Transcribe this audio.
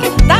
nada.